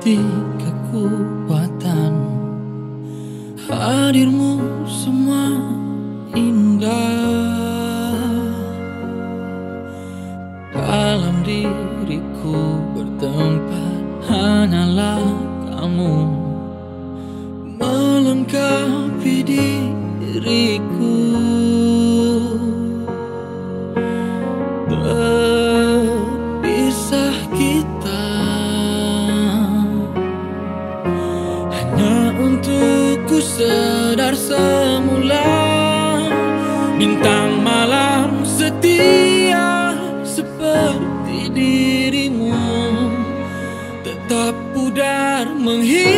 di kekuatan. Hadirmu semua indah. Dalam diriku bertempat hanyalah kamu. Melengkapi diri Dia seperti dirimu Tetap pudar menghilang.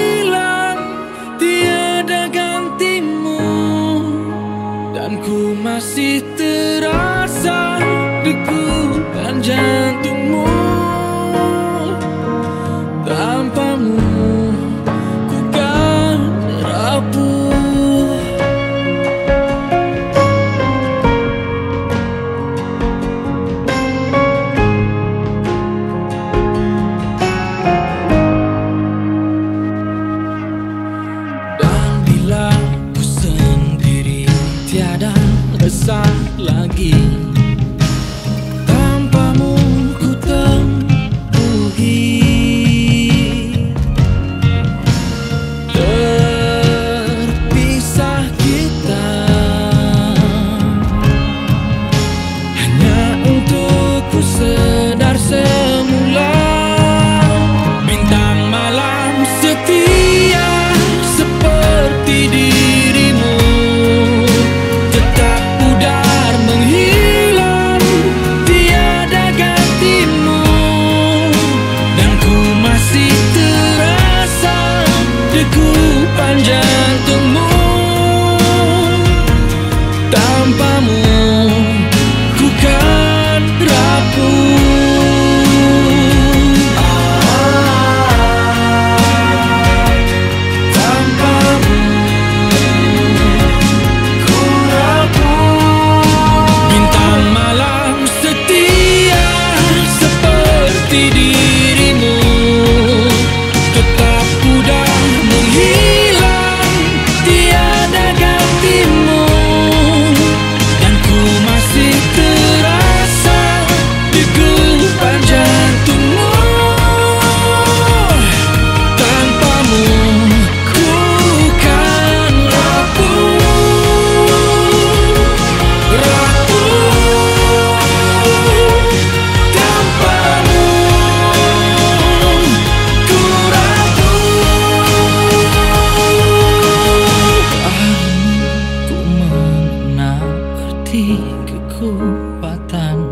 hati kekuatan.